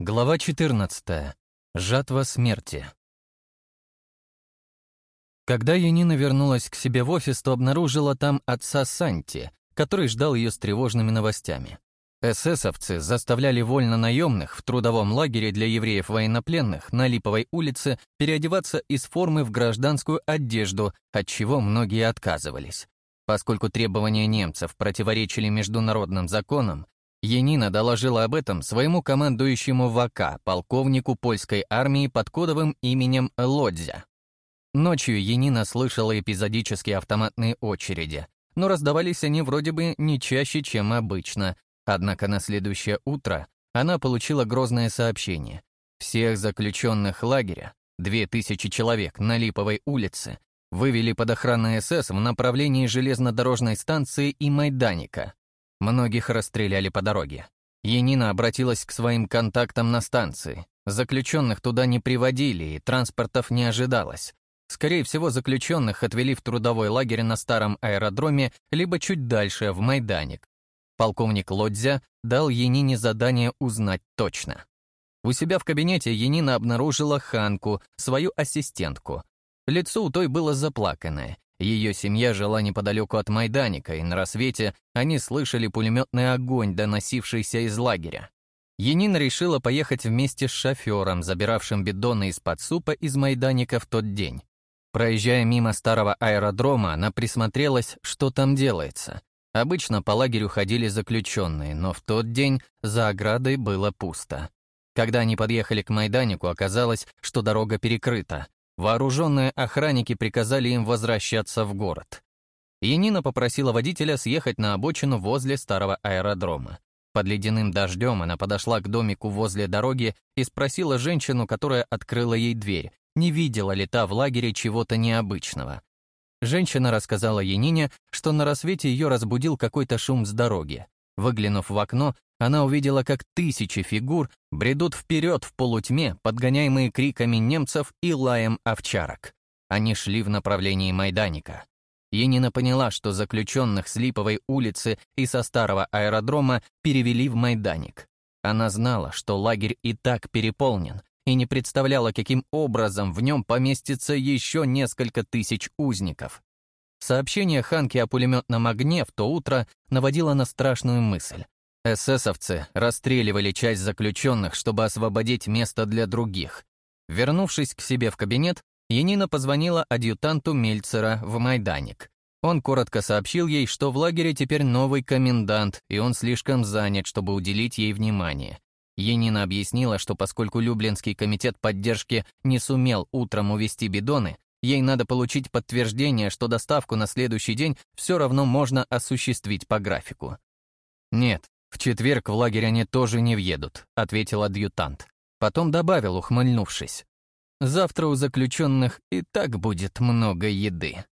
Глава 14. Жатва смерти. Когда Янина вернулась к себе в офис, то обнаружила там отца Санти, который ждал ее с тревожными новостями. ССовцы заставляли вольно наемных в трудовом лагере для евреев-военнопленных на Липовой улице переодеваться из формы в гражданскую одежду, от чего многие отказывались. Поскольку требования немцев противоречили международным законам, Янина доложила об этом своему командующему ВК, полковнику польской армии под кодовым именем Лодзя. Ночью Янина слышала эпизодические автоматные очереди, но раздавались они вроде бы не чаще, чем обычно. Однако на следующее утро она получила грозное сообщение. Всех заключенных лагеря, 2000 человек на Липовой улице, вывели под охраной СС в направлении железнодорожной станции и Майданика. Многих расстреляли по дороге. Янина обратилась к своим контактам на станции. Заключенных туда не приводили, и транспортов не ожидалось. Скорее всего, заключенных отвели в трудовой лагерь на старом аэродроме, либо чуть дальше, в Майданик. Полковник Лодзя дал Янине задание узнать точно. У себя в кабинете Янина обнаружила Ханку, свою ассистентку. Лицо у той было заплаканное, ее семья жила неподалеку от Майданика, и на рассвете они слышали пулеметный огонь, доносившийся из лагеря. Енина решила поехать вместе с шофером, забиравшим бидоны из-под супа из Майданика в тот день. Проезжая мимо старого аэродрома, она присмотрелась, что там делается. Обычно по лагерю ходили заключенные, но в тот день за оградой было пусто. Когда они подъехали к Майданику, оказалось, что дорога перекрыта. Вооруженные охранники приказали им возвращаться в город. Янина попросила водителя съехать на обочину возле старого аэродрома. Под ледяным дождем она подошла к домику возле дороги и спросила женщину, которая открыла ей дверь, не видела ли та в лагере чего-то необычного. Женщина рассказала Янине, что на рассвете ее разбудил какой-то шум с дороги. Выглянув в окно, она увидела, как тысячи фигур бредут вперед в полутьме, подгоняемые криками немцев и лаем овчарок. Они шли в направлении Майданика. Енина поняла, что заключенных с Липовой улицы и со старого аэродрома перевели в Майданик. Она знала, что лагерь и так переполнен, и не представляла, каким образом в нем поместится еще несколько тысяч узников. Сообщение Ханки о пулеметном огне в то утро наводило на страшную мысль. Эсэсовцы расстреливали часть заключенных, чтобы освободить место для других. Вернувшись к себе в кабинет, Янина позвонила адъютанту Мельцера в Майданик. Он коротко сообщил ей, что в лагере теперь новый комендант, и он слишком занят, чтобы уделить ей внимание. Янина объяснила, что поскольку Люблинский комитет поддержки не сумел утром увести бидоны, ей надо получить подтверждение, что доставку на следующий день все равно можно осуществить по графику. Нет, «В четверг в лагерь они тоже не въедут», — ответил адъютант. Потом добавил, ухмыльнувшись. «Завтра у заключенных и так будет много еды».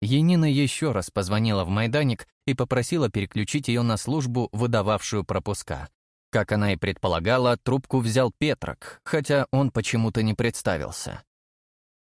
Енина еще раз позвонила в Майданик и попросила переключить ее на службу, выдававшую пропуска. Как она и предполагала, трубку взял Петрок, хотя он почему-то не представился.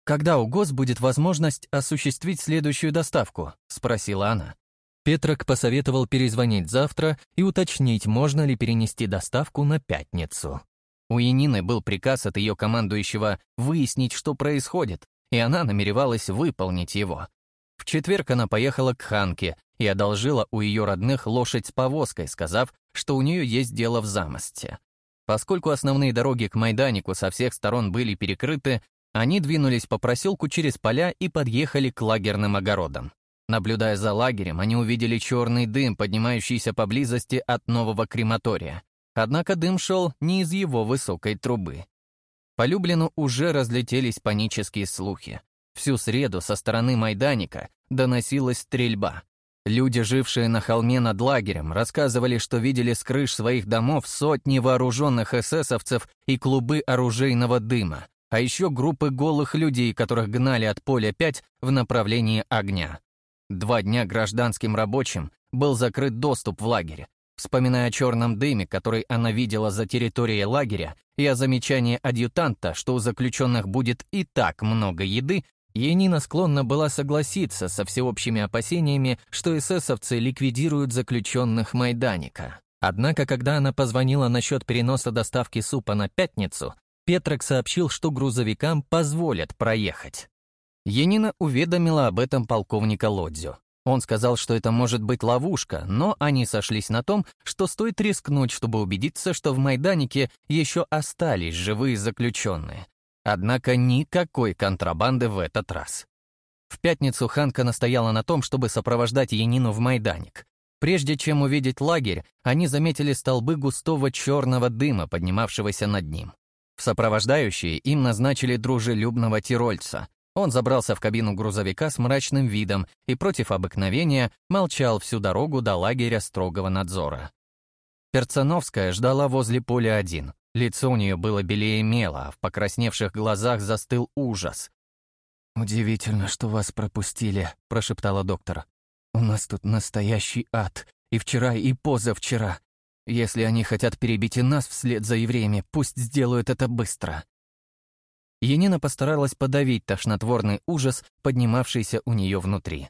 «Когда у ГОС будет возможность осуществить следующую доставку?» — спросила она. Петрок посоветовал перезвонить завтра и уточнить, можно ли перенести доставку на пятницу. У Янины был приказ от ее командующего выяснить, что происходит, и она намеревалась выполнить его. В четверг она поехала к Ханке и одолжила у ее родных лошадь с повозкой, сказав, что у нее есть дело в замосте. Поскольку основные дороги к Майданику со всех сторон были перекрыты, они двинулись по проселку через поля и подъехали к лагерным огородам. Наблюдая за лагерем, они увидели черный дым, поднимающийся поблизости от нового крематория. Однако дым шел не из его высокой трубы. По Люблину уже разлетелись панические слухи. Всю среду со стороны Майданика доносилась стрельба. Люди, жившие на холме над лагерем, рассказывали, что видели с крыш своих домов сотни вооруженных эсэсовцев и клубы оружейного дыма, а еще группы голых людей, которых гнали от поля 5 в направлении огня. Два дня гражданским рабочим был закрыт доступ в лагерь. Вспоминая о черном дыме, который она видела за территорией лагеря, и о замечании адъютанта, что у заключенных будет и так много еды, Енина склонна была согласиться со всеобщими опасениями, что эсэсовцы ликвидируют заключенных Майданика. Однако, когда она позвонила насчет переноса доставки супа на пятницу, Петрок сообщил, что грузовикам позволят проехать. Енина уведомила об этом полковника Лодзю. Он сказал, что это может быть ловушка, но они сошлись на том, что стоит рискнуть, чтобы убедиться, что в Майданике еще остались живые заключенные. Однако никакой контрабанды в этот раз. В пятницу Ханка настояла на том, чтобы сопровождать Янину в Майданик. Прежде чем увидеть лагерь, они заметили столбы густого черного дыма, поднимавшегося над ним. Сопровождающие им назначили дружелюбного тирольца. Он забрался в кабину грузовика с мрачным видом и против обыкновения молчал всю дорогу до лагеря строгого надзора. Перцановская ждала возле поля один. Лицо у нее было белее мела, а в покрасневших глазах застыл ужас. «Удивительно, что вас пропустили», — прошептала доктор. «У нас тут настоящий ад. И вчера, и позавчера. Если они хотят перебить и нас вслед за евреями, пусть сделают это быстро». Енина постаралась подавить тошнотворный ужас, поднимавшийся у нее внутри.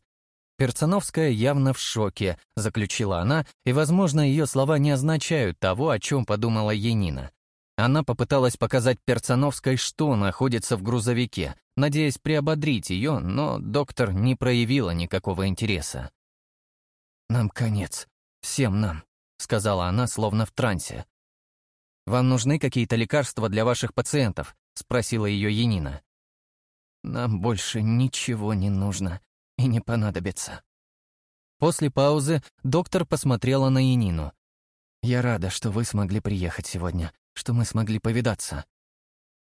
Перцановская явно в шоке, заключила она, и, возможно, ее слова не означают того, о чем подумала Енина. Она попыталась показать Перцановской, что находится в грузовике, надеясь приободрить ее, но доктор не проявила никакого интереса. «Нам конец. Всем нам», — сказала она, словно в трансе. «Вам нужны какие-то лекарства для ваших пациентов?» — спросила ее Янина. «Нам больше ничего не нужно и не понадобится». После паузы доктор посмотрела на Янину. «Я рада, что вы смогли приехать сегодня, что мы смогли повидаться».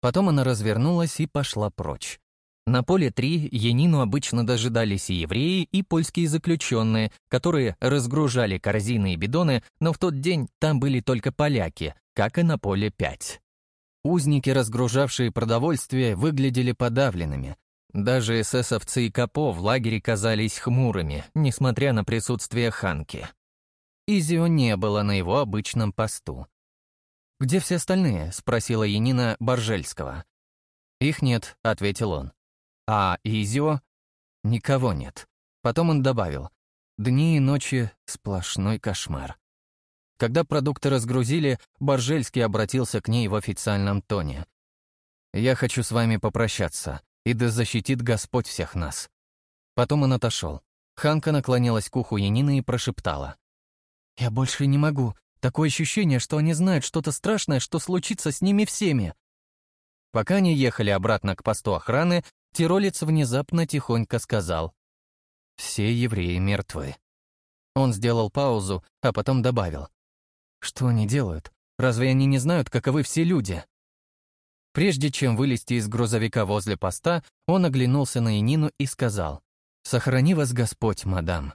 Потом она развернулась и пошла прочь. На поле 3 Янину обычно дожидались и евреи, и польские заключенные, которые разгружали корзины и бидоны, но в тот день там были только поляки, как и на поле 5. Узники, разгружавшие продовольствие, выглядели подавленными. Даже эсэсовцы и капо в лагере казались хмурыми, несмотря на присутствие Ханки. Изио не было на его обычном посту. «Где все остальные?» — спросила Янина Боржельского. «Их нет», — ответил он. А Изио? Никого нет. Потом он добавил. Дни и ночи — сплошной кошмар. Когда продукты разгрузили, Боржельский обратился к ней в официальном тоне. «Я хочу с вами попрощаться, и да защитит Господь всех нас». Потом он отошел. Ханка наклонилась к уху Янины и прошептала. «Я больше не могу. Такое ощущение, что они знают что-то страшное, что случится с ними всеми». Пока они ехали обратно к посту охраны, Тиролец внезапно тихонько сказал. «Все евреи мертвы». Он сделал паузу, а потом добавил. «Что они делают? Разве они не знают, каковы все люди?» Прежде чем вылезти из грузовика возле поста, он оглянулся на Янину и сказал. «Сохрани вас Господь, мадам».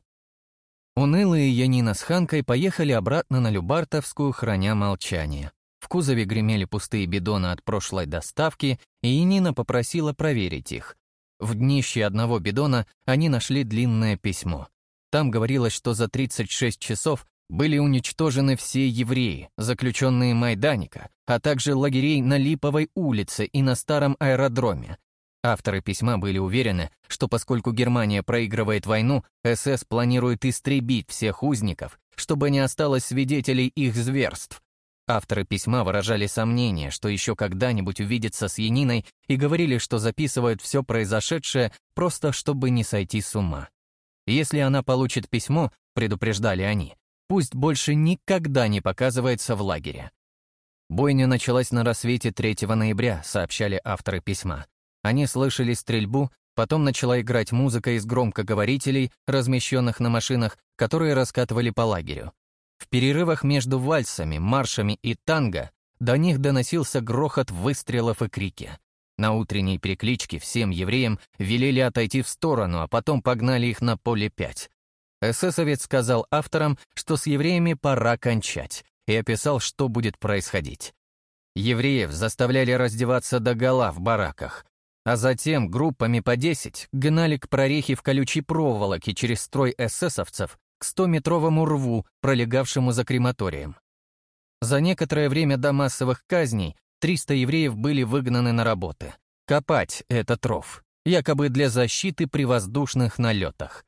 Унылые Янина с Ханкой поехали обратно на Любартовскую, храня молчание. В кузове гремели пустые бидоны от прошлой доставки, и Нина попросила проверить их. В днище одного бидона они нашли длинное письмо. Там говорилось, что за 36 часов были уничтожены все евреи, заключенные Майданика, а также лагерей на Липовой улице и на старом аэродроме. Авторы письма были уверены, что поскольку Германия проигрывает войну, СС планирует истребить всех узников, чтобы не осталось свидетелей их зверств. Авторы письма выражали сомнение, что еще когда-нибудь увидятся с Яниной и говорили, что записывают все произошедшее просто чтобы не сойти с ума. Если она получит письмо, предупреждали они, пусть больше никогда не показывается в лагере. Бойня началась на рассвете 3 ноября, сообщали авторы письма. Они слышали стрельбу, потом начала играть музыка из громкоговорителей, размещенных на машинах, которые раскатывали по лагерю. В перерывах между вальсами, маршами и танго до них доносился грохот выстрелов и крики. На утренней перекличке всем евреям велели отойти в сторону, а потом погнали их на поле 5. Эсэсовец сказал авторам, что с евреями пора кончать, и описал, что будет происходить. Евреев заставляли раздеваться до гола в бараках, а затем группами по 10 гнали к прорехе в колючей проволоке через строй эсэсовцев к 100-метровому рву, пролегавшему за крематорием. За некоторое время до массовых казней 300 евреев были выгнаны на работы. Копать этот ров, якобы для защиты при воздушных налетах.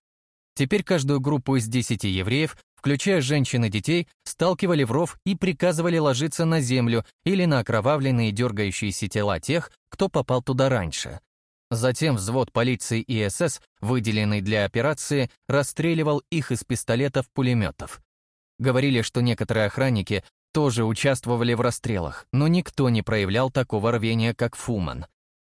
Теперь каждую группу из 10 евреев включая женщин и детей, сталкивали в ров и приказывали ложиться на землю или на окровавленные дергающиеся тела тех, кто попал туда раньше. Затем взвод полиции и СС, выделенный для операции, расстреливал их из пистолетов-пулеметов. Говорили, что некоторые охранники тоже участвовали в расстрелах, но никто не проявлял такого рвения, как Фуман.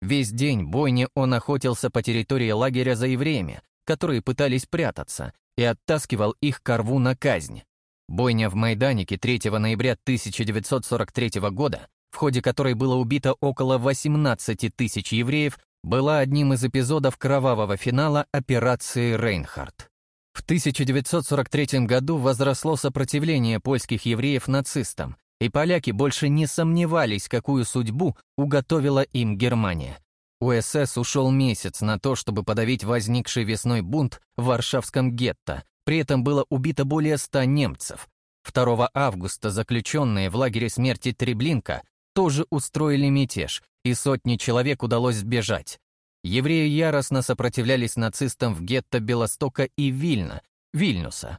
Весь день бойни он охотился по территории лагеря за евреями, которые пытались прятаться, и оттаскивал их к рву на казнь. Бойня в Майданике 3 ноября 1943 года, в ходе которой было убито около 18 тысяч евреев, была одним из эпизодов кровавого финала операции «Рейнхард». В 1943 году возросло сопротивление польских евреев нацистам, и поляки больше не сомневались, какую судьбу уготовила им Германия. У СС ушел месяц на то, чтобы подавить возникший весной бунт в Варшавском гетто, при этом было убито более ста немцев. 2 августа заключенные в лагере смерти Треблинка тоже устроили мятеж, и сотни человек удалось сбежать. Евреи яростно сопротивлялись нацистам в гетто Белостока и Вильна, Вильнюса.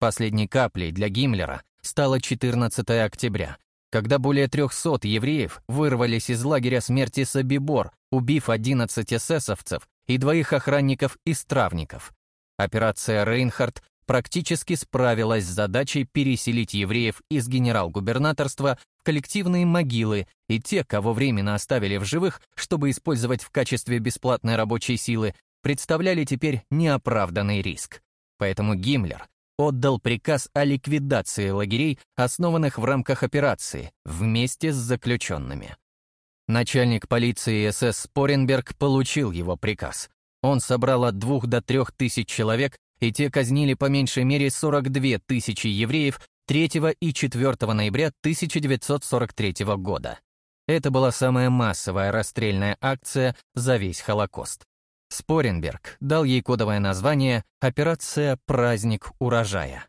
Последней каплей для Гиммлера стало 14 октября, когда более 300 евреев вырвались из лагеря смерти Собибор, убив 11 эсэсовцев и двоих охранников и стравников. Операция «Рейнхард» практически справилась с задачей переселить евреев из генерал-губернаторства в коллективные могилы, и те, кого временно оставили в живых, чтобы использовать в качестве бесплатной рабочей силы, представляли теперь неоправданный риск. Поэтому Гиммлер отдал приказ о ликвидации лагерей, основанных в рамках операции, вместе с заключенными. Начальник полиции СС Споренберг получил его приказ. Он собрал от двух до трех тысяч человек и те казнили по меньшей мере 42 тысячи евреев 3 и 4 ноября 1943 года. Это была самая массовая расстрельная акция за весь Холокост. Споренберг дал ей кодовое название «Операция «Праздник урожая».